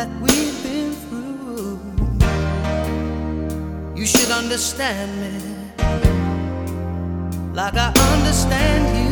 that we've been through. You should understand me like I understand you.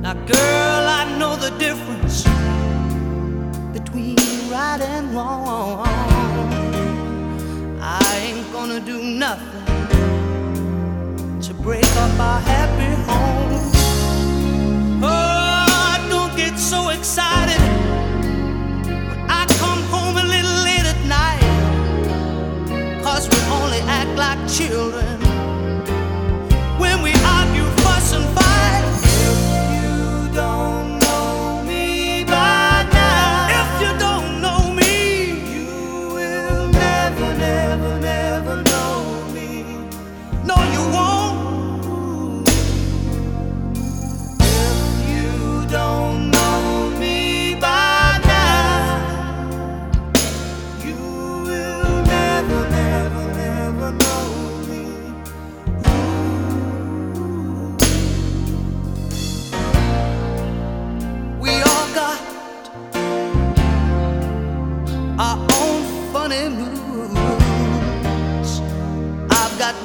Now, girl, I know the difference between right and wrong. I ain't gonna do nothing like children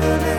traveling